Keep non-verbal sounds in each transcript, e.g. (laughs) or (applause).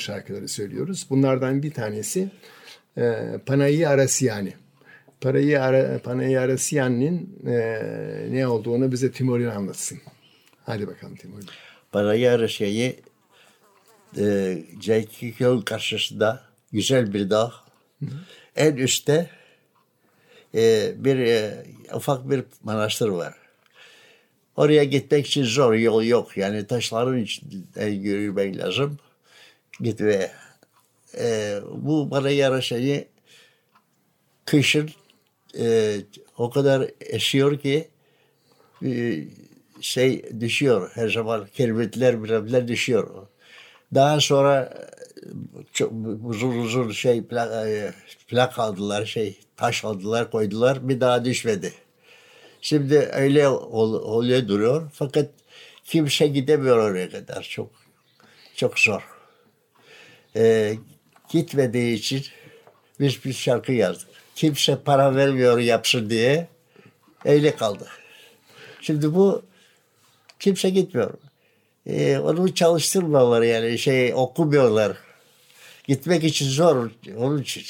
şarkıları söylüyoruz. Bunlardan bir tanesi e, Panayi Arasiyani. Parayı ara, Panayi Arasiyani'nin e, ne olduğunu bize Timur'un anlatsın. Hadi bakalım Timur. Parayı Arasiyani e, Ceykik yol karşısında güzel bir dağ. En üstte e, bir e, ufak bir manastır var. Oraya gitmek için zor yol yok. Yani taşların içinden yürümek lazım. Gitmeye. E, bu bana yaraşayı kışın e, o kadar esiyor ki e, şey düşüyor her zaman kirmitler birbirler düşüyor. Daha sonra çok uzun uzun şey plak, e, plak aldılar şey taş aldılar koydular bir daha düşmedi. Şimdi öyle ol, oluyor duruyor fakat kimse gidemiyor oraya kadar çok çok zor. Ee, gitmediği için biz bir şarkı yazdık. Kimse para vermiyor yapsın diye öyle kaldı. Şimdi bu kimse gitmiyor. Ee, onu çalıştırmıyorlar yani şey okumuyorlar. Gitmek için zor onun için.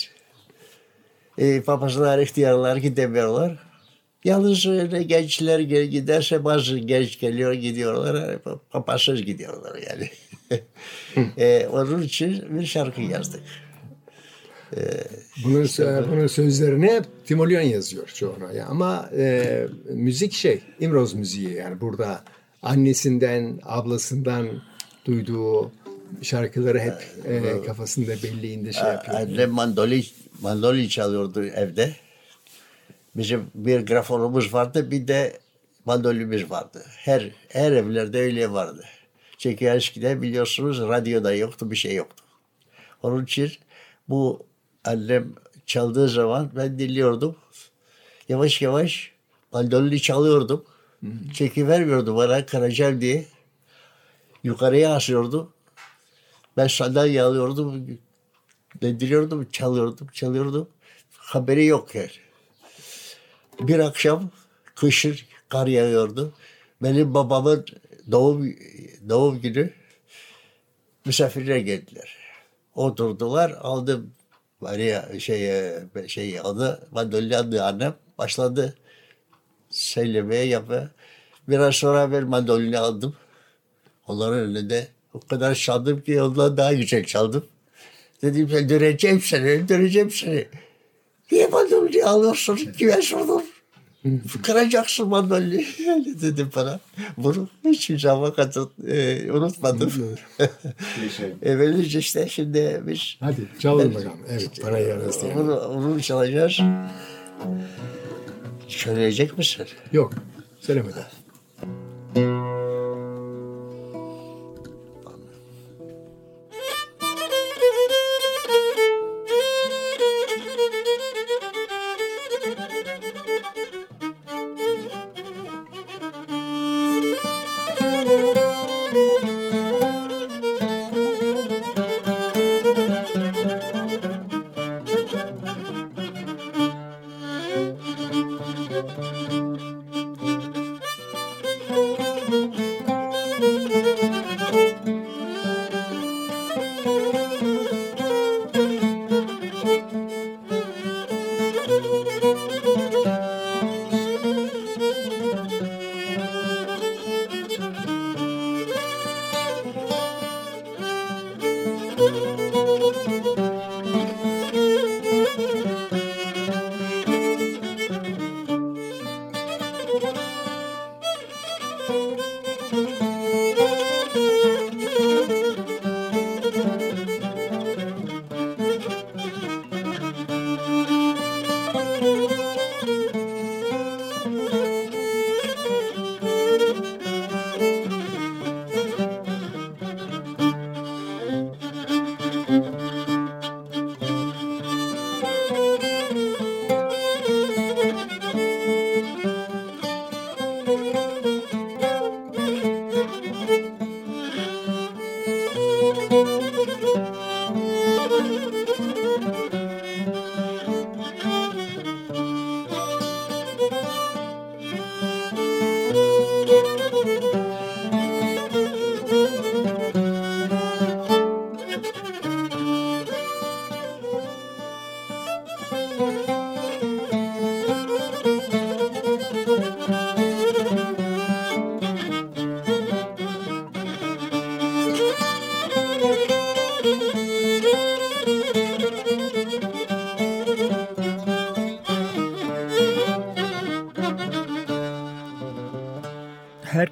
Ee, papazlar, ihtiyarlar gidemiyorlar. Yalnız öyle gençler giderse bazı genç geliyor gidiyorlar. Papazsız gidiyorlar yani. Ee, (laughs) onun için bir şarkı yazdık. Bunun, bunun sözlerini hep Timuryan yazıyor çoğuna. Ya. Ama e, müzik şey, İmroz müziği yani burada annesinden, ablasından duyduğu şarkıları hep e, kafasında belliğinde şey yapıyor. Annem mandoli, mandoli çalıyordu evde. Bizim bir grafonumuz vardı bir de mandolimiz vardı. Her her evlerde öyle vardı. Çünkü eskiden biliyorsunuz radyoda yoktu bir şey yoktu. Onun için bu annem çaldığı zaman ben dinliyordum. Yavaş yavaş mandolini çalıyordum. Çeki vermiyordu bana karacel diye. Yukarıya asıyordu. Ben sandalye alıyordum. Dendiriyordum, çalıyordum, çalıyordum. Haberi yok yani. Bir akşam kışın kar yağıyordu. Benim babamın doğum doğum günü misafirler geldiler. Oturdular, aldım Maria şey şey aldı, mandolini aldı annem, başladı söylemeye yapmaya. Biraz sonra ben mandolini aldım. Onların önünde o kadar çaldım ki ondan daha yüksek çaldım. Dedim ben döneceğim seni, öldüreceğim seni. Niye mandolini alıyorsun? Kime sordum? Kıracaksın mandolini. (laughs) Öyle dedim bana. Bunu hiçbir zaman katıl, e, unutmadım. (laughs) e, böylece işte şimdi biz Hadi çalalım bakalım. Evet, bana yarası yani. onu, onu çalacağız. Söyleyecek misin? Yok, söylemeden.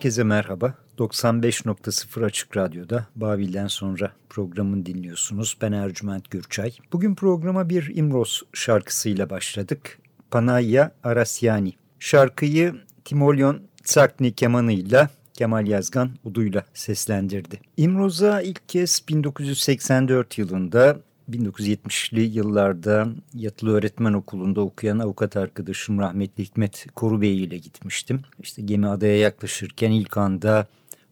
Herkese merhaba. 95.0 Açık Radyo'da Babil'den sonra programını dinliyorsunuz. Ben Ercüment Gürçay. Bugün programa bir İmroz şarkısıyla başladık. Panayya Arasyani. Şarkıyı Timolyon Tsakni kemanıyla Kemal Yazgan uduyla seslendirdi. İmroz'a ilk kez 1984 yılında 1970'li yıllarda yatılı öğretmen okulunda okuyan avukat arkadaşım rahmetli Hikmet Korubey ile gitmiştim. İşte gemi adaya yaklaşırken ilk anda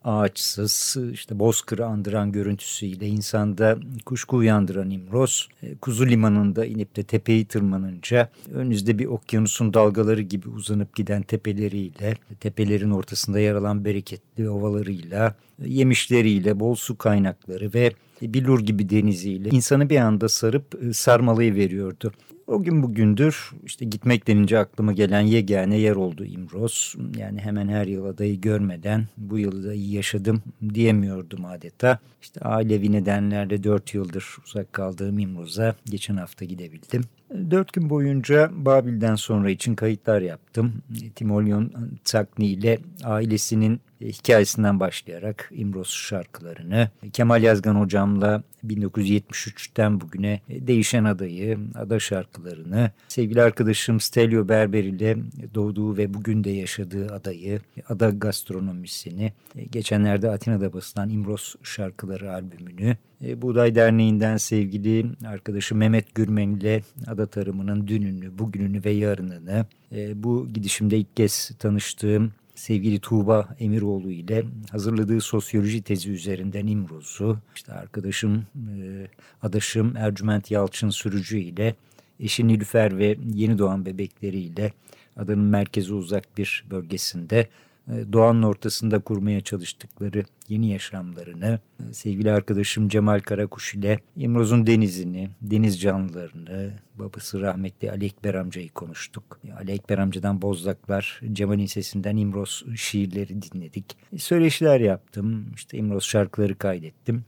ağaçsız, işte bozkırı andıran görüntüsüyle insanda kuşku uyandıran İmroz, e, Kuzu Limanı'nda inip de tepeyi tırmanınca önünüzde bir okyanusun dalgaları gibi uzanıp giden tepeleriyle, tepelerin ortasında yer alan bereketli ovalarıyla, yemişleriyle, bol su kaynakları ve bilur gibi deniziyle insanı bir anda sarıp e, sarmalayı veriyordu. O gün bugündür işte gitmek denince aklıma gelen yegane yer oldu İmroz. Yani hemen her yıl adayı görmeden bu yılı da iyi yaşadım diyemiyordum adeta. İşte ailevi nedenlerle dört yıldır uzak kaldığım İmroz'a geçen hafta gidebildim. Dört gün boyunca Babil'den sonra için kayıtlar yaptım. Timolyon Tsakni ile ailesinin hikayesinden başlayarak İmroz şarkılarını, Kemal Yazgan hocamla 1973'ten bugüne değişen adayı, ada şarkılarını, sevgili arkadaşım Stelio Berber ile doğduğu ve bugün de yaşadığı adayı, ada gastronomisini, geçenlerde Atina'da basılan İmroz şarkıları albümünü, Buğday Derneği'nden sevgili arkadaşım Mehmet Gürmen ile ada tarımının dününü, bugününü ve yarınını, bu gidişimde ilk kez tanıştığım sevgili Tuğba Emiroğlu ile hazırladığı sosyoloji tezi üzerinden İmroz'u, işte arkadaşım, e, adaşım Ercüment Yalçın Sürücü ile eşi Nilüfer ve yeni doğan bebekleriyle adanın merkezi uzak bir bölgesinde doğanın ortasında kurmaya çalıştıkları yeni yaşamlarını e, sevgili arkadaşım Cemal Karakuş ile İmroz'un denizini, deniz canlılarını, babası rahmetli Ali Ekber amcayı konuştuk. E, Ali Ekber amcadan Bozdaklar, Cemal'in sesinden İmroz şiirleri dinledik. Söyleşiler yaptım, işte İmroz şarkıları kaydettim.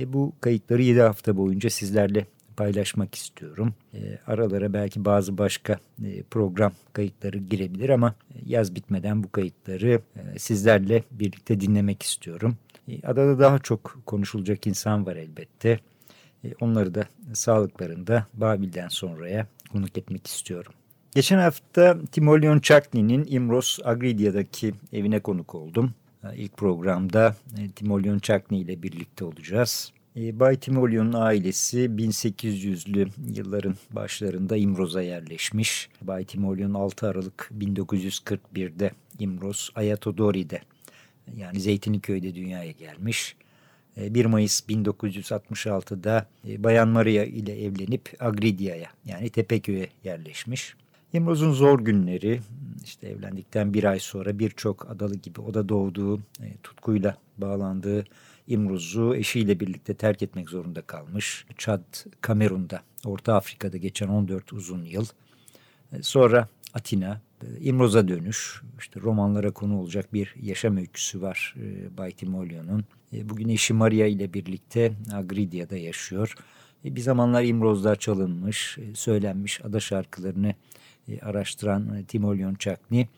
E bu kayıtları 7 hafta boyunca sizlerle paylaşmak istiyorum. E, aralara belki bazı başka e, program kayıtları girebilir ama e, yaz bitmeden bu kayıtları e, sizlerle birlikte dinlemek istiyorum. E, adada daha çok konuşulacak insan var elbette. E, onları da sağlıklarında Babil'den sonraya konuk etmek istiyorum. Geçen hafta Timolyon Çakni'nin İmros Agridia'daki evine konuk oldum. E, ilk programda e, Timolyon Çakni ile birlikte olacağız. E, Bay Timolyon'un ailesi 1800'lü yılların başlarında İmroz'a yerleşmiş. Bay Timolyon 6 Aralık 1941'de İmroz Ayatodori'de yani Zeytinliköy'de dünyaya gelmiş. 1 e, Mayıs 1966'da e, Bayan Maria ile evlenip Agridia'ya yani Tepeköy'e yerleşmiş. İmroz'un zor günleri işte evlendikten bir ay sonra birçok adalı gibi o da doğduğu tutkuyla bağlandığı İmruz'u eşiyle birlikte terk etmek zorunda kalmış. Çad, Kamerun'da, Orta Afrika'da geçen 14 uzun yıl. E, sonra Atina, e, İmroz'a dönüş, işte romanlara konu olacak bir yaşam öyküsü var e, Bay Timolyon'un. Bugün eşi Maria ile birlikte Agridia'da yaşıyor. Bir zamanlar İmroz'lar çalınmış, söylenmiş ada şarkılarını araştıran Timolyon Çakni,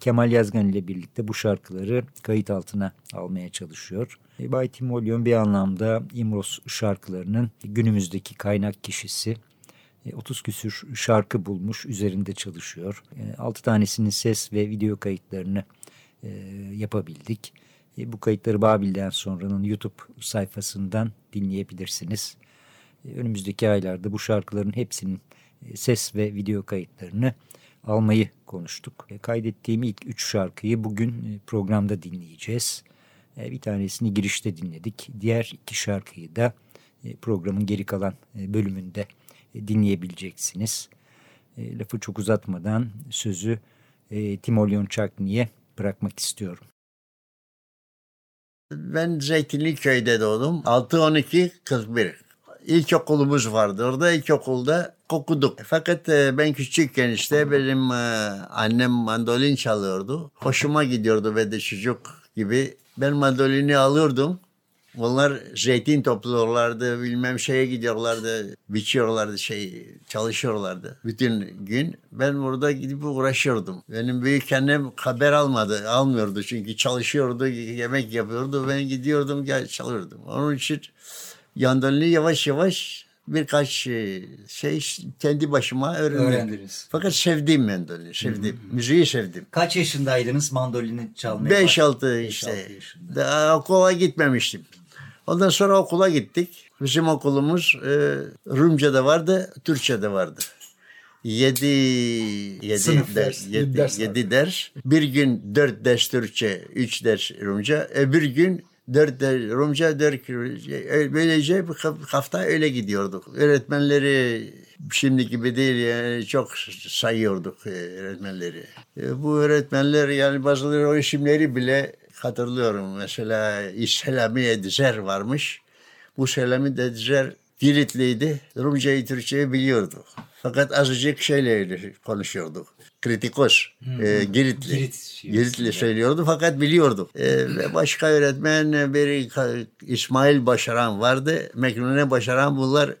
Kemal Yazgan ile birlikte bu şarkıları kayıt altına almaya çalışıyor. E, Bay Timolyon bir anlamda İmros şarkılarının günümüzdeki kaynak kişisi. 30 e, küsür şarkı bulmuş, üzerinde çalışıyor. 6 e, tanesinin ses ve video kayıtlarını yapabildik. Bu kayıtları Babil'den sonranın YouTube sayfasından dinleyebilirsiniz. Önümüzdeki aylarda bu şarkıların hepsinin ses ve video kayıtlarını almayı konuştuk. Kaydettiğim ilk üç şarkıyı bugün programda dinleyeceğiz. E, bir tanesini girişte dinledik. Diğer iki şarkıyı da e, programın geri kalan e, bölümünde dinleyebileceksiniz. Lafı çok uzatmadan sözü Timolyon Çakni'ye bırakmak istiyorum. Ben Zeytinliköy'de doğdum. 6-12 41. İlkokulumuz vardı. Orada ilkokulda okuduk. Fakat ben küçükken işte benim annem mandolin çalıyordu. Hoşuma gidiyordu ve de çocuk gibi ben mandolini alıyordum. Onlar zeytin topluyorlardı, bilmem şeye gidiyorlardı, biçiyorlardı, şey çalışıyorlardı bütün gün. Ben burada gidip uğraşıyordum. Benim büyük annem haber almadı, almıyordu çünkü çalışıyordu, yemek yapıyordu. Ben gidiyordum, gel çalıyordum. Onun için yandalini yavaş yavaş birkaç e, şey kendi başıma öğrendim. Öğrendiniz. Fakat sevdim mandolini, sevdim. Müziği sevdim. Kaç yaşındaydınız mandolini çalmaya 5-6 işte. Beş, altı yaşında. Daha okula gitmemiştim. Ondan sonra okula gittik. Bizim okulumuz e, Rumca'da vardı, Türkçe'de vardı. Yedi, yedi Sınıf ders, ders, yedi, yedi ders yedi ders. Bir gün dört ders Türkçe, üç ders Rumca. Öbür gün dört ders Rumca, dört Rumca. Böylece bir hafta öyle gidiyorduk. Öğretmenleri şimdi gibi değil yani çok sayıyorduk e, öğretmenleri. E, Bu öğretmenler yani bazıları o isimleri bile hatırlıyorum. Mesela İselami Edizer varmış. Bu Selami Edizer Giritliydi. Rumcayı, Türkçeyi biliyordu. Fakat azıcık şeyle konuşuyorduk. Kritikos, e, Giritli. Girit şivesiyle. Giritli söylüyordu fakat biliyordu. E, ve başka öğretmen bir İsmail Başaran vardı. Meknune Başaran bunlar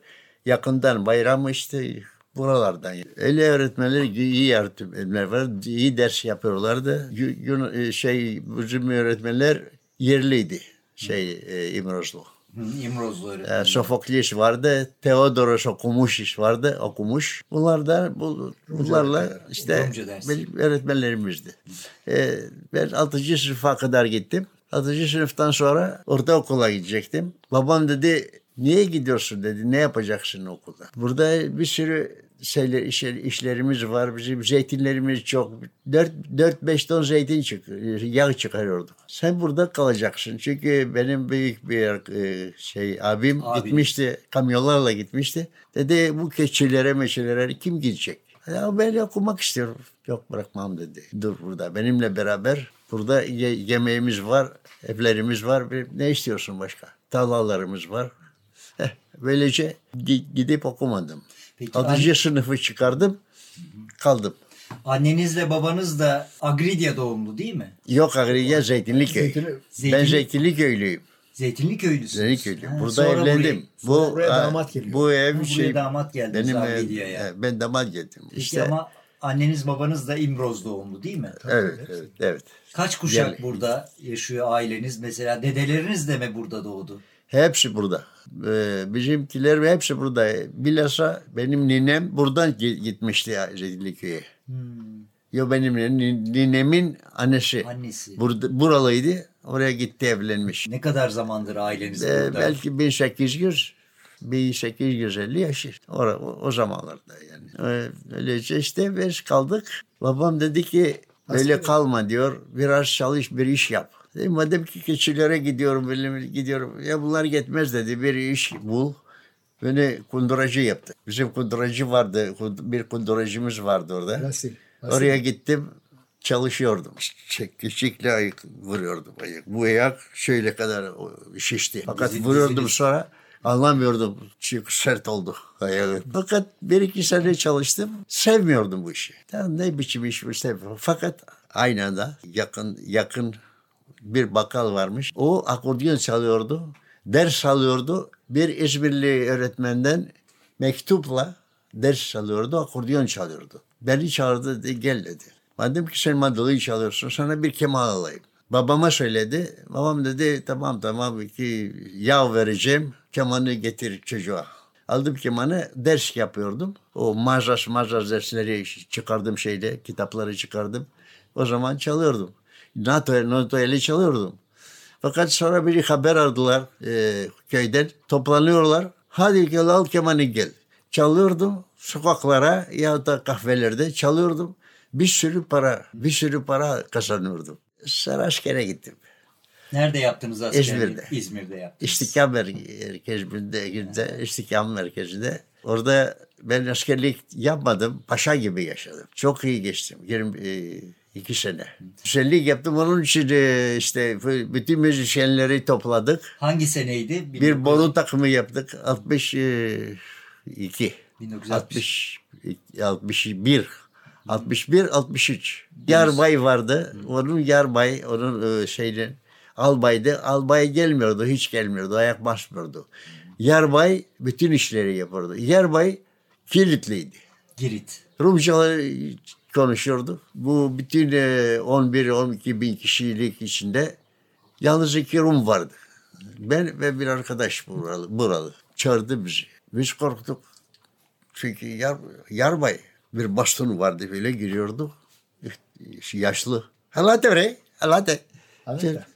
yakından bayram işte buralardan. Öyle öğretmenler iyi öğretmenler var. iyi ders yapıyorlardı. Yun- e, şey bizim öğretmenler yerliydi. Şey e, İmrozlu. Öğretmen. E, Sofokles vardı, Theodoros okumuş vardı, okumuş. Bunlar da bu, bunlarla işte Rumca benim öğretmenlerimizdi. E, ben 6. sınıfa kadar gittim. 6. sınıftan sonra ortaokula gidecektim. Babam dedi niye gidiyorsun dedi, ne yapacaksın okulda? Burada bir sürü şeyler, işler, işlerimiz var. Bizim zeytinlerimiz çok. 4-5 ton zeytin çık, yağ çıkarıyorduk. Sen burada kalacaksın. Çünkü benim büyük bir e, şey abim Abiniz. gitmişti. Kamyonlarla gitmişti. Dedi bu keçilere meşelere kim gidecek? Ya ben okumak istiyorum. Yok bırakmam dedi. Dur burada benimle beraber. Burada ye- yemeğimiz var, evlerimiz var. Ne istiyorsun başka? Tarlalarımız var. Heh, (laughs) böylece gi- gidip okumadım. Peki, Altıncı sınıfı çıkardım, kaldım. Annenizle babanız da Agridya doğumlu değil mi? Yok Agriye Zeytinliköy. Zeytinli- Ben Zeytinli- Zeytinliköylüyüm. Zeytinli köylüsünüz. Zeytinliköylüyüm. Ha, Burada sonra evlendim. buraya- bu buraya ha, damat geliyor. Bu ev buraya şey damat geldiniz benim Agridya'ya. e, ben damat geldim. Peki İşte ama anneniz babanız da İmroz doğumlu değil mi? evet, evet, evet. Kaç kuşak Yani- burada yaşıyor aileniz? Mesela dedeleriniz de mi burada doğdu? Hepsi burada. Bizimkiler hepsi burada. Bilhassa benim ninem buradan gi- gitmişti Zeytinliköy'e. Yo benim nin- ninemin annesi. Annesi. Burada, buralıydı. Oraya gitti evlenmiş. Ne kadar zamandır aileniz Ee, burada? belki 1800 1850 yaşır. O, o, o zamanlarda yani. Öylece işte biz kaldık. Babam dedi ki böyle kalma diyor. Biraz çalış bir iş yap. Dedim, madem ki keçilere gidiyorum böyle gidiyorum. Ya bunlar yetmez dedi. Bir iş bul. Beni kunduracı yaptı. Bizim kunduracı vardı. Bir kunduracımız vardı orada. Lasil. Lasil. Oraya gittim çalışıyordum. Çek, küçükle ayak vuruyordum. Ayak. Bu ayak şöyle kadar şişti. Fakat Dizi- vuruyordum diziniz- sonra anlamıyordum. Çünkü sert oldu ayağı. Fakat bir iki sene çalıştım. Sevmiyordum bu işi. Ya ne biçim iş bu sevmiyorum. Fakat aynı anda yakın yakın bir bakkal varmış. O akordeon çalıyordu. Ders alıyordu. Bir İzmirli öğretmenden mektupla ders çalıyordu. Akordeon çalıyordu. Beni çağırdı dedi gel dedi. Madem ki sen mandolin çalıyorsun sana bir keman alayım. Babama söyledi. Babam dedi tamam tamam ki yağ vereceğim. Kemanı getir çocuğa. Aldım kemanı ders yapıyordum. O mazas mazas dersleri çıkardım şeyde kitapları çıkardım. O zaman çalıyordum. NATO, NATO eli çalıyordum. Fakat sonra bir haber aldılar e, köyden. Toplanıyorlar. Hadi gel al kemanı gel. Çalıyordum sokaklara ya da kahvelerde çalıyordum. Bir sürü para, bir sürü para kazanıyordum. Sonra askere gittim. Nerede yaptınız askerliği? İzmir'de. İzmir'de yaptınız. İstikam merkezinde, istikam merkezinde. Orada ben askerlik yapmadım. Paşa gibi yaşadım. Çok iyi geçtim. 22 sene. Güzellik yaptım. Onun için e, işte bütün müzisyenleri topladık. Hangi seneydi? Bir boru takımı yaptık. 62. 1960. 60, 61. 61, 63. Yarbay vardı. Onun yarbay, onun e, şeyden albaydı. Albay gelmiyordu, hiç gelmiyordu, ayak basmıyordu. Yarbay bütün işleri yapardı. Yarbay kilitliydi. Girit. Rumca konuşuyordu. Bu bütün e, 11-12 bin kişilik içinde yalnız iki Rum vardı. Ben ve bir arkadaş buralı. buralı. Çağırdı bizi. Biz korktuk. Çünkü yar, yarbay bir bastonu vardı böyle giriyordu. Yaşlı. Devre. Allah de.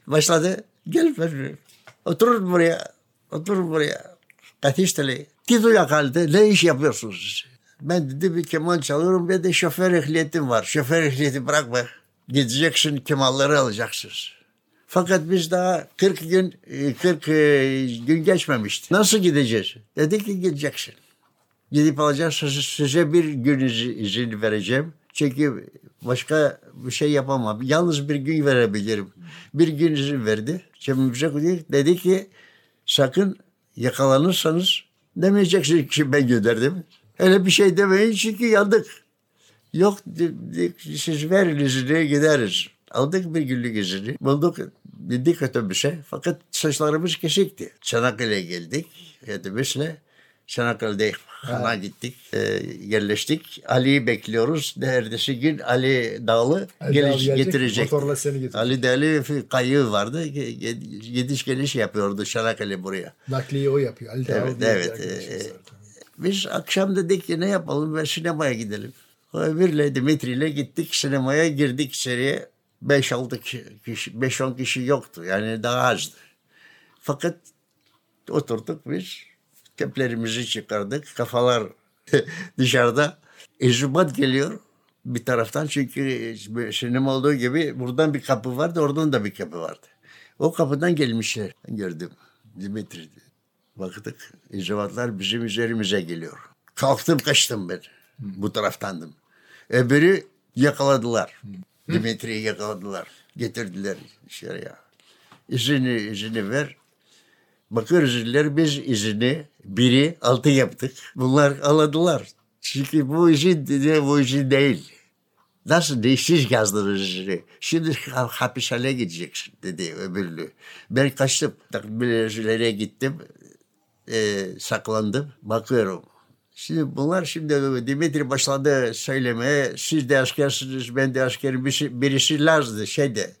Başladı. Gel ben. Oturun buraya. Oturun buraya. Ateşteli. Tito yakaldı. Ne iş yapıyorsunuz? Ben dedi bir keman çalıyorum ve de şoför ehliyetim var. Şoför ehliyeti bırakma. Gideceksin kemalları alacaksınız. Fakat biz daha 40 gün 40 gün geçmemişti. Nasıl gideceğiz? Dedi ki gideceksin. Gidip alacağız size, bir gün izin vereceğim. Çünkü başka bir şey yapamam. Yalnız bir gün verebilirim. Bir gün izin verdi. Cebimize dedi ki sakın yakalanırsanız demeyeceksiniz ki ben gönderdim. Öyle bir şey demeyin çünkü yandık. Yok siz verin izini gideriz. Aldık bir günlük izini. Bulduk bindik otobüse fakat saçlarımız kesikti. Çanakkale'ye geldik otobüsle. Çanakkale'de Han'a gittik, e, yerleştik. Ali'yi bekliyoruz. Neredeyse gün Ali Dağlı Ali geliş, Dağlı gelecek, getirecek. motorla seni getirecek. Ali Dağlı kayığı vardı. Gidiş geliş yapıyordu Çanakkale buraya. Nakliyi o yapıyor. Ali Evet, Dağlı evet. Ee, var. Biz akşam dedik ki ne yapalım ve sinemaya gidelim. Öbürle Dimitri ile gittik sinemaya girdik içeriye. 5-6 kişi, 5-10 kişi yoktu. Yani daha azdı. Fakat oturduk biz. Keplerimizi çıkardık. Kafalar (laughs) dışarıda. Ezubat geliyor bir taraftan çünkü sinema olduğu gibi buradan bir kapı vardı oradan da bir kapı vardı. O kapıdan gelmişler. Gördüm. Dimitri baktık inzibatlar bizim üzerimize geliyor. Kalktım kaçtım ben. Bu taraftandım. Öbürü yakaladılar. Dimitri'yi yakaladılar. Getirdiler dışarıya. İzini, izini ver. İziler biz izini biri altı yaptık. Bunlar aladılar. Çünkü bu izin dedi, bu izin değil. Nasıl değil? Siz yazdınız izini. Şimdi hapishane gideceksin dedi öbürlü. Ben kaçtım. Takbilere gittim e, saklandım. Bakıyorum. Şimdi bunlar şimdi Dimitri başladı söylemeye. Siz de askersiniz, ben de askerim. Birisi, birisi Laz'dı, şeyde,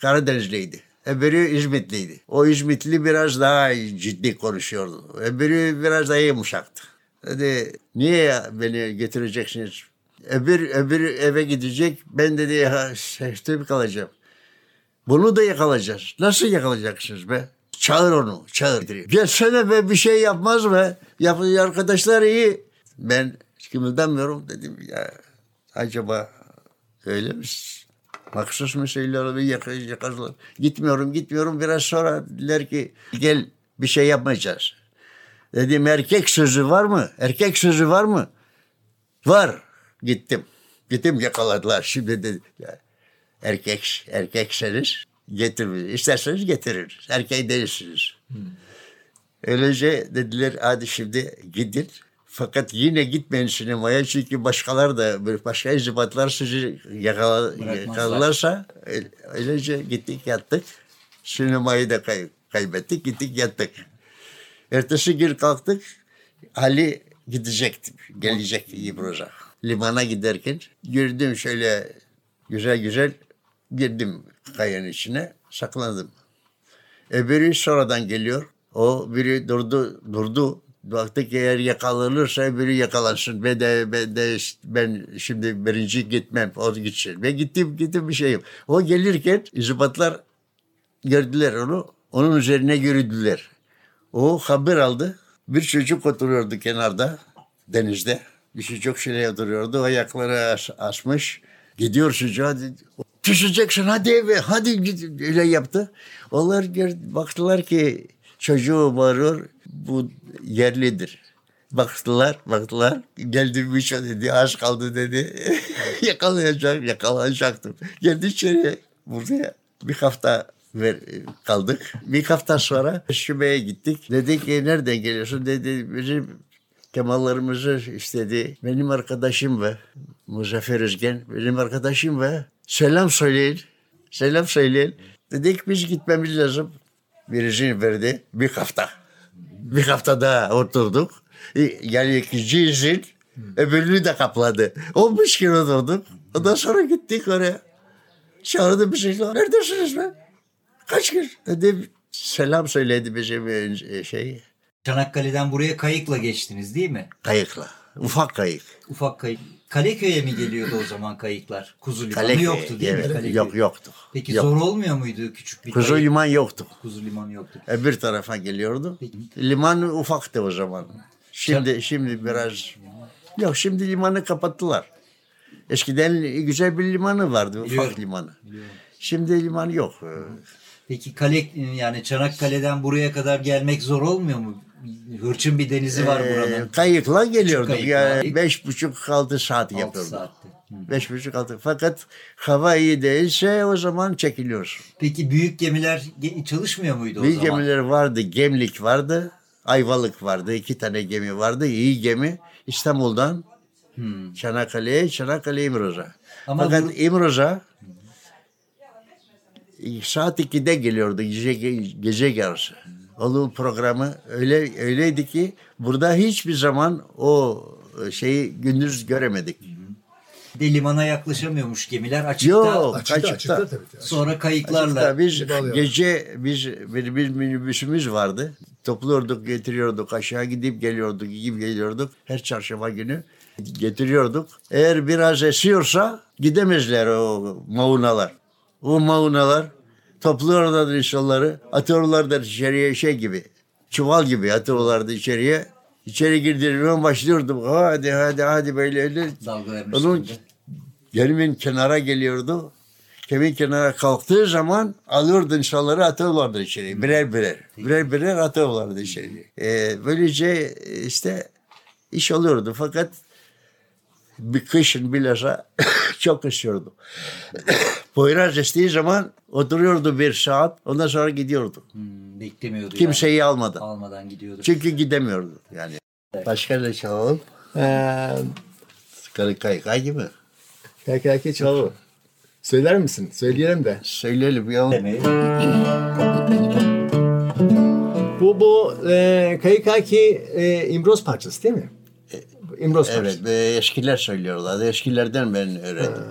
Karadenizliydi. Öbürü İzmitliydi. O İzmitli biraz daha ciddi konuşuyordu. Öbürü biraz daha yumuşaktı. Dedi, niye beni getireceksiniz? Öbür, öbür eve gidecek. Ben dedi, seçtim kalacağım. Bunu da yakalayacağız. Nasıl yakalayacaksınız be? Çağır onu, çağır. Gelsene be bir şey yapmaz mı? Yap, arkadaşlar iyi. Ben kımıldamıyorum dedim ya. Acaba öyle mi? Maksus mu söylüyorlar, yakarlar. Gitmiyorum, gitmiyorum. Biraz sonra dediler ki gel bir şey yapmayacağız. Dedim erkek sözü var mı? Erkek sözü var mı? Var. Gittim. Gittim yakaladılar. Şimdi ya, erkek, erkekseniz getirmeyin. İsterseniz getiririz. Erkeği değilsiniz. Öylece dediler hadi şimdi gidin. Fakat yine gitmeyin sinemaya çünkü başkalar da başka izbatlar sizi yakala, yakalarlarsa öylece gittik yattık. Sinemayı da kay, kaybettik gittik yattık. Ertesi gün kalktık. Ali gidecekti. Gelecek İbroz'a. Limana giderken girdim şöyle güzel güzel girdim kayanın içine saklandım. Öbürü sonradan geliyor. O biri durdu durdu. Baktık eğer yakalanırsa öbürü yakalansın. Ben de, ben de ben şimdi birinci gitmem. O gitsin. Ben gittim gittim bir şey yok. O gelirken izbatlar gördüler onu. Onun üzerine yürüdüler. O haber aldı. Bir çocuk oturuyordu kenarda denizde. Bir çocuk şöyle oturuyordu. Ayakları as, asmış. Gidiyor çocuğa. Düşeceksin hadi eve hadi git. Öyle yaptı. Onlar baktılar ki çocuğu bağırıyor. Bu yerlidir. Baktılar, baktılar. Geldi bir şey dedi, aç kaldı dedi. (laughs) Yakalayacak, yakalanacaktım. Geldi içeriye, buraya. Bir hafta ver, kaldık. Bir hafta sonra şubeye gittik. Dedi ki nereden geliyorsun? Dedi bizim kemallarımızı istedi. Benim arkadaşım ve Muzaffer Özgen benim arkadaşım ve selam söyleyin. Selam söyleyin. Dedik biz gitmemiz lazım. Bir izin verdi. Bir hafta. Bir hafta daha oturduk. E, Yani ikinci izin öbürünü de kapladı. 15 gün oturduk. Ondan sonra gittik oraya. Çağırdı bizi. Neredesiniz be? Kaç gün? Dedim selam söyledi bizim e, şey Çanakkale'den buraya kayıkla geçtiniz değil mi? kayıkla. Ufak kayık. Ufak kayık. Kaleköy'e mi geliyordu o zaman kayıklar? Kuzu limanı Kaleköy, yoktu değil evet. mi? Kaleköy. Yok yoktu. Peki Yok. zor olmuyor muydu küçük bir Kuzu kayık? liman yoktu. Kuzu limanı yoktu. Öbür tarafa geliyordu. Peki. Liman ufaktı o zaman. Şimdi şimdi biraz yok şimdi limanı kapattılar. Eskiden güzel bir limanı vardı, ufak Biliyorum. limanı. Şimdi liman yok. Peki kale yani Çanakkale'den buraya kadar gelmek zor olmuyor mu? Hırçın bir denizi var Ee, buranın. kayıkla geliyorduk. kayıkla. Yani beş buçuk altı saat 6 yapıyorduk. saatte. Hı. Beş buçuk altı. Fakat hava iyi değilse o zaman çekiliyorsun. Peki büyük gemiler ge- çalışmıyor muydu o Büyük zaman? gemiler vardı. Gemlik vardı. Ayvalık vardı. iki tane gemi vardı. İyi gemi. İstanbul'dan Çanakkale'ye, Çanakkale İmroz'a. Ama Fakat bu- İmroz'a saat 2'de geliyordu gece, gece yarısı. Onun programı öyle öyleydi ki burada hiçbir zaman o şeyi gündüz göremedik. De limana yaklaşamıyormuş gemiler açıkta. Yok, Açıkta, açıkta. açıkta tabii. Sonra kayıklarla. Açıkta biz gece biz bir, bir minibüsümüz vardı. Topluyorduk, getiriyorduk, aşağı gidip geliyorduk, gidip geliyorduk. Her çarşamba günü getiriyorduk. Eğer biraz esiyorsa gidemezler o maunalar. O maunalar topluyorlardı insanları, atıyorlardı içeriye şey gibi, çuval gibi atıyorlardı içeriye. İçeri girdiğimden başlıyordum. Hadi hadi hadi böyle öyle. Onun gemimin kenara geliyordu. Gemi kenara kalktığı zaman alıyordu insanları atıyorlardı içeri. Birer birer. Birer birer atıyorlardı içeri. Ee, böylece işte iş oluyordu. Fakat bir kışın bilhassa (coughs) çok üşüyordu. (coughs) Poyraz estiği zaman oturuyordu bir saat. Ondan sonra gidiyordu. Hmm, beklemiyordu Kimseyi almadan. yani. Almadan gidiyordu. Çünkü gidemiyordu yani. Başka ne çalalım? Ee, kaykay gibi. KKK çalalım. Söyler misin? Söyleyelim de. Söyleyelim ya. Demeyi. Bu bu e, KKK e, İmroz parçası değil mi? İmroz Evet, e, eskiler söylüyorlardı. Eskilerden ben öğrendim.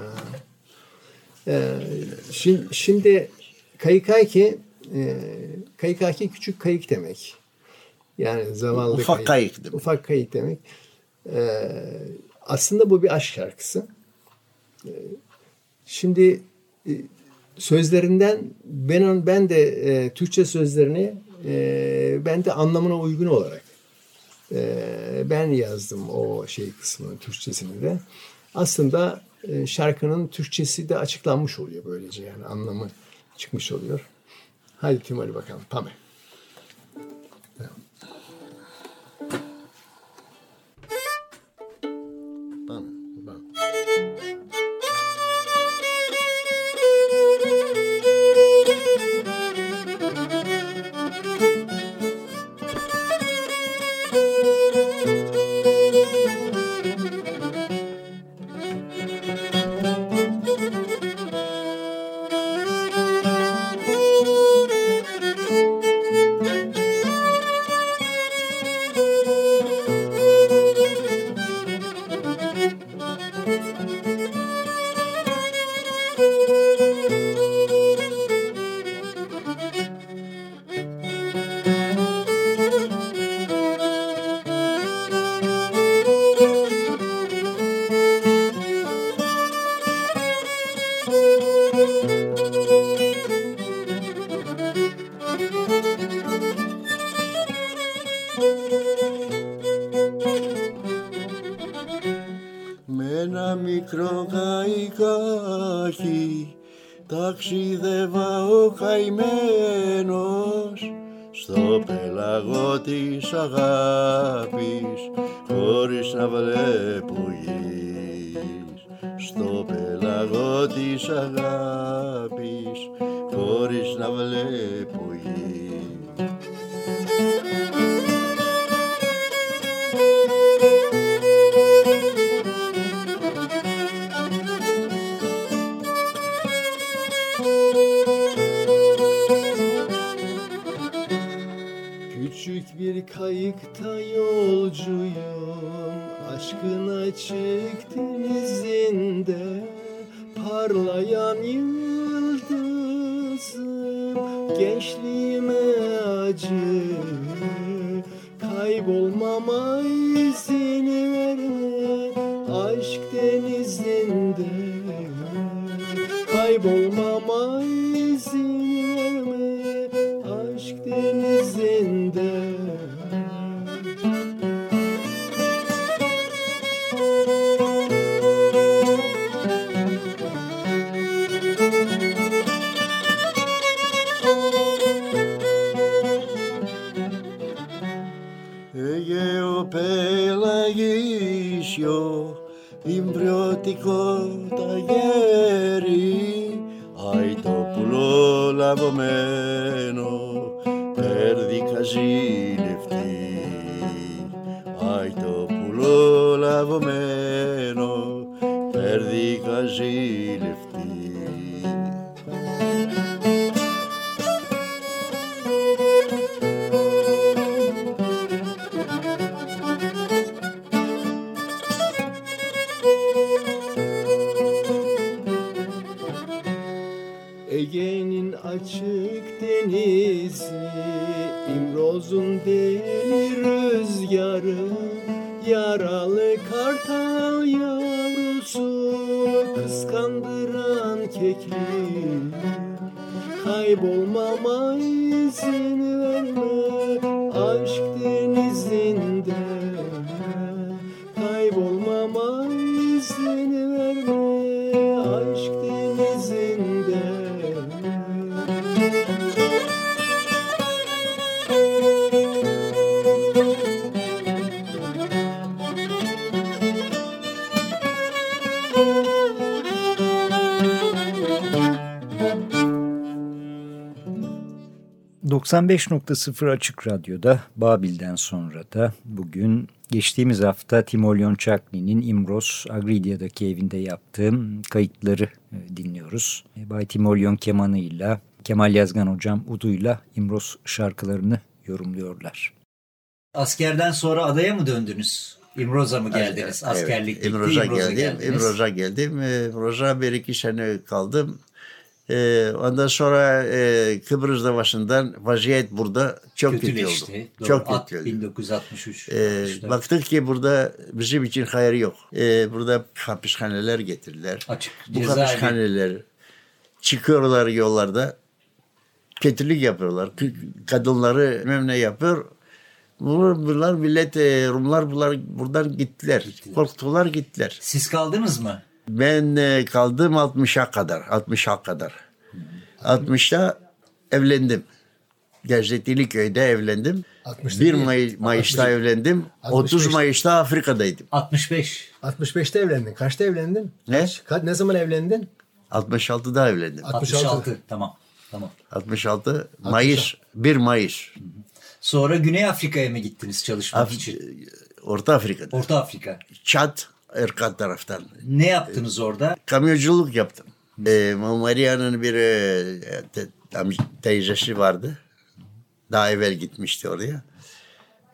Şimdi, şimdi kayıkaki e, kayıkaki küçük kayık demek. Yani zavallı Ufak kayık demek. Ufak kayık demek. E, aslında bu bir aşk şarkısı. E, şimdi e, sözlerinden ben ben de e, Türkçe sözlerini e, ben de anlamına uygun olarak ben yazdım o şey kısmını Türkçesini de. Aslında e, şarkının Türkçesi de açıklanmış oluyor böylece yani anlamı çıkmış oluyor. Hadi Timur'u bakalım. Pame. Καημένος στο πέλαγο της αγάπης χωρίς να βλέπω γης. Στο πέλαγο της αγάπης χωρίς να βλέπω γης Kayıkta yolcuyum. Aşkın açık denizinde Parlayan yıldızım. Gençliğime acı Kaybolmama γλυκό τα γέρι αϊτό πουλό λαβωμένο πέρδικα ζήλευτη αϊτό πουλό λαβωμένο πέρδικα ζήλευτη 95.0 Açık Radyo'da Babil'den sonra da bugün geçtiğimiz hafta Timolyon Çakli'nin İmros Agridya'daki evinde yaptığım kayıtları e, dinliyoruz. E, Bay Timolyon kemanıyla, Kemal Yazgan hocam uduyla İmros şarkılarını yorumluyorlar. Askerden sonra adaya mı döndünüz? İmroz'a mı geldiniz? Evet, Askerlik bitti, İmroz'a İmroz'a geldim. İmroz'a geldim. Ee, İmroz'a bir iki sene kaldım. Ee, ondan sonra e, Kıbrıs Savaşı'ndan vaziyet burada çok kötü oldu. Kötüleşti. Doğru. Çok At kötü oldu. 1963. Ee, işte. baktık ki burada bizim için hayır yok. Ee, burada hapishaneler getirdiler. Açık Bu cezaevi. hapishaneler çıkıyorlar yollarda. Kötülük yapıyorlar. Kadınları bilmem ne yapıyor. Bunlar, millet e, Rumlar bunlar buradan gittiler. Korktular gittiler. Siz kaldınız mı? Ben e, kaldım 60'a kadar. 60'a kadar. 60'ta evlendim. Gazeteli köyde evlendim. 60'ta 1 değil. May Mayıs'ta evlendim. 30 65. Mayıs'ta Afrika'daydım. 65. 65'te evlendin. Kaçta evlendin? Ne? Kaç, ka- ne zaman evlendin? 66'da evlendim. 66. 66. Tamam. Tamam. 66 Mayıs 1 Mayıs. Sonra Güney Afrika'ya mı gittiniz çalışmak Af- için? Orta Afrika'da. Orta Afrika. Çat Erkat taraftan. Ne yaptınız orada? Kamyonculuk yaptım. Ee, Maria'nın bir e, te- teyzesi vardı. Daha evvel gitmişti oraya.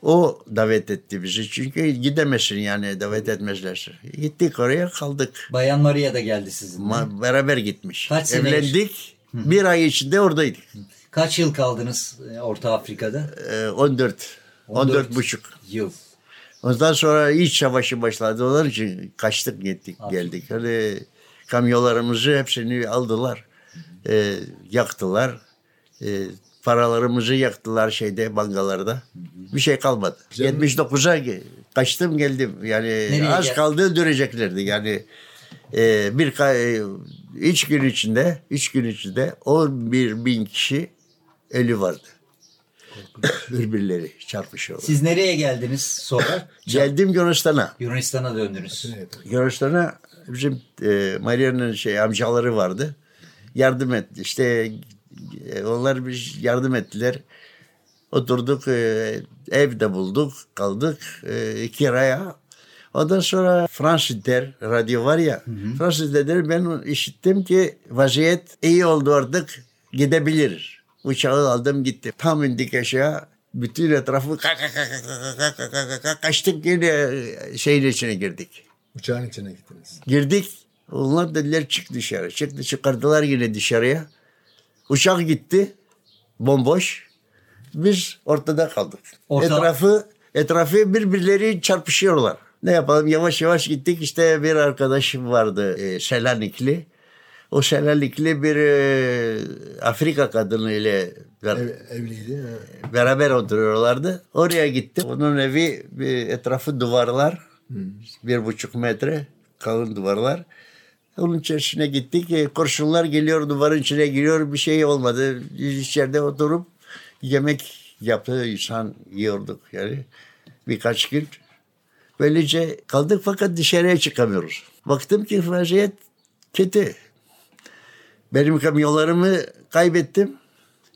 O davet etti bizi. Çünkü gidemezsin yani davet etmezlerse. Gittik oraya kaldık. Bayan Maria da geldi sizinle. Ma- beraber gitmiş. Kaç Evlendik. Bir ay içinde oradaydık. Kaç yıl kaldınız e, Orta Afrika'da? Ee, 14. 14 buçuk. Yıl. Ondan sonra iç savaşı başladı. Onun için kaçtık gittik geldik. Hani kamyonlarımızı hepsini aldılar. Ee, yaktılar. Ee, paralarımızı yaktılar şeyde bangalarda. Bir şey kalmadı. 79'a ge- kaçtım geldim. Yani Nereye az gel- kaldı döneceklerdi. Yani e, bir e, üç gün içinde üç gün içinde 11 bin kişi ölü vardı. Birbirleri çarpışıyorlar. Siz nereye geldiniz sonra? (laughs) Geldim Yunanistan'a. Yunanistan'a döndünüz. Yunanistan'a bizim e, Maria'nın şey amcaları vardı. Yardım etti. İşte e, onlar bir yardım ettiler. Oturduk e, evde bulduk kaldık e, iki araya. Ondan sonra Fransız der radyo var ya. Fransız der ben işittim ki vaziyet iyi oldu artık gidebiliriz. Uçağı aldım gittim. Tam indik aşağı Bütün etrafı ka- ka- ka- ka- ka- ka- ka- kaçtık yine şeyin içine girdik. Uçağın içine gittiniz. Girdik. Onlar dediler çık dışarı. Çıktı çıkardılar yine dışarıya. Uçak gitti. Bomboş. Biz ortada kaldık. Orta- Etrafı etrafı birbirleri çarpışıyorlar. Ne yapalım yavaş yavaş gittik. İşte bir arkadaşım vardı e, Selanikli. O Selanikli bir e, Afrika kadını ile Ev, evliydi. ha. beraber oturuyorlardı. Oraya gittim. Onun evi bir etrafı duvarlar. Bir buçuk metre kalın duvarlar. Onun içerisine gittik. E, kurşunlar geliyor duvarın içine giriyor. Bir şey olmadı. İçeride oturup yemek yaptı. insan yiyorduk yani. Birkaç gün. Böylece kaldık fakat dışarıya çıkamıyoruz. Baktım ki vaziyet kötü. Benim kamyonlarımı kaybettim.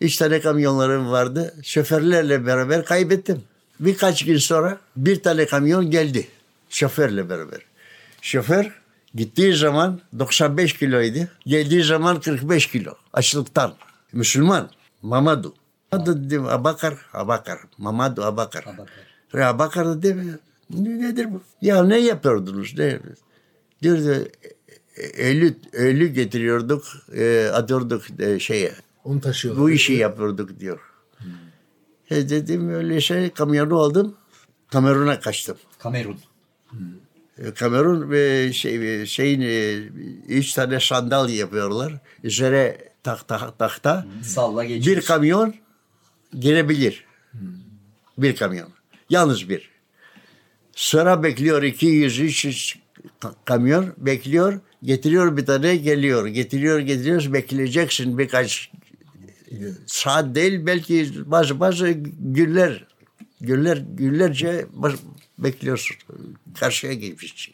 Üç tane kamyonlarım vardı. Şoförlerle beraber kaybettim. Birkaç gün sonra bir tane kamyon geldi. Şoförle beraber. Şoför gittiği zaman 95 kiloydu. Geldiği zaman 45 kilo. Açlıktan. Müslüman. Mamadu. Adı dedim Abakar. Abakar. Mamadu Abakar. Abakar. Abakar dedim. Ne, nedir bu? Ya ne yapıyordunuz? Ne? Diyordu ölü, ölü getiriyorduk, e, atıyorduk e, şeye. Onu taşıyorlar. Bu işi yapıyorduk diyor. E dedim öyle şey kamyonu aldım. Kamerun'a kaçtım. Kamerun. E, Kamerun ve şey, şeyin e, üç tane sandal yapıyorlar. Üzere tahta, tahta. Salla geçiyor. Bir kamyon girebilir. Bir kamyon. Yalnız bir. Sıra bekliyor 200-300 ka- kamyon bekliyor. Getiriyor bir tane geliyor. Getiriyor getiriyor bekleyeceksin birkaç saat değil belki bazı bazı günler günler günlerce bekliyorsun. Karşıya geçmiş.